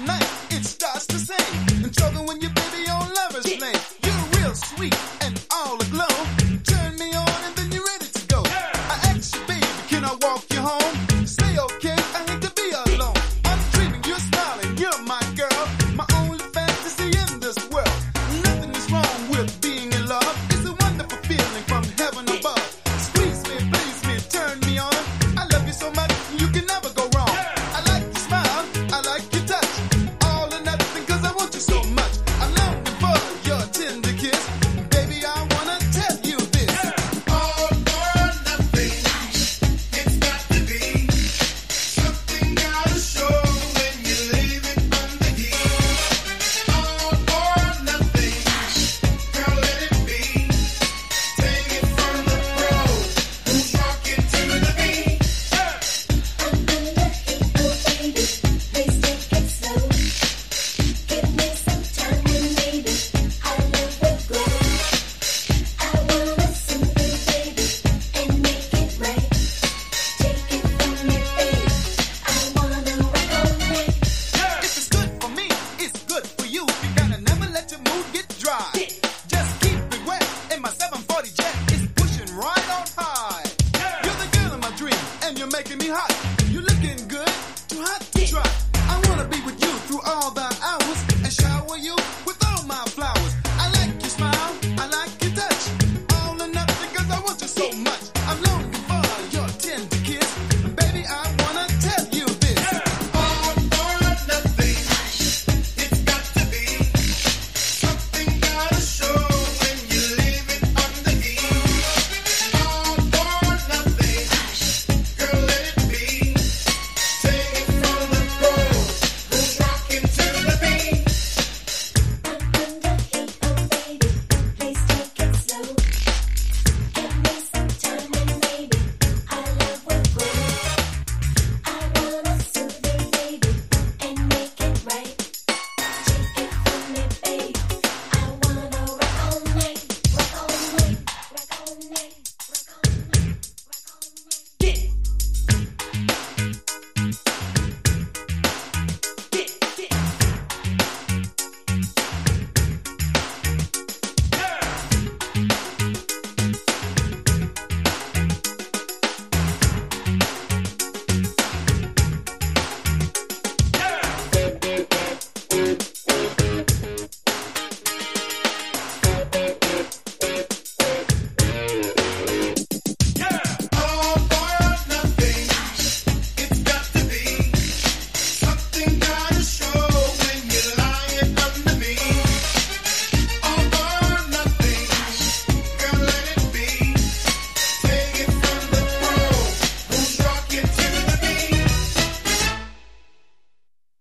night it starts to sing. And trouble when your baby on lovers' lane. You're real sweet.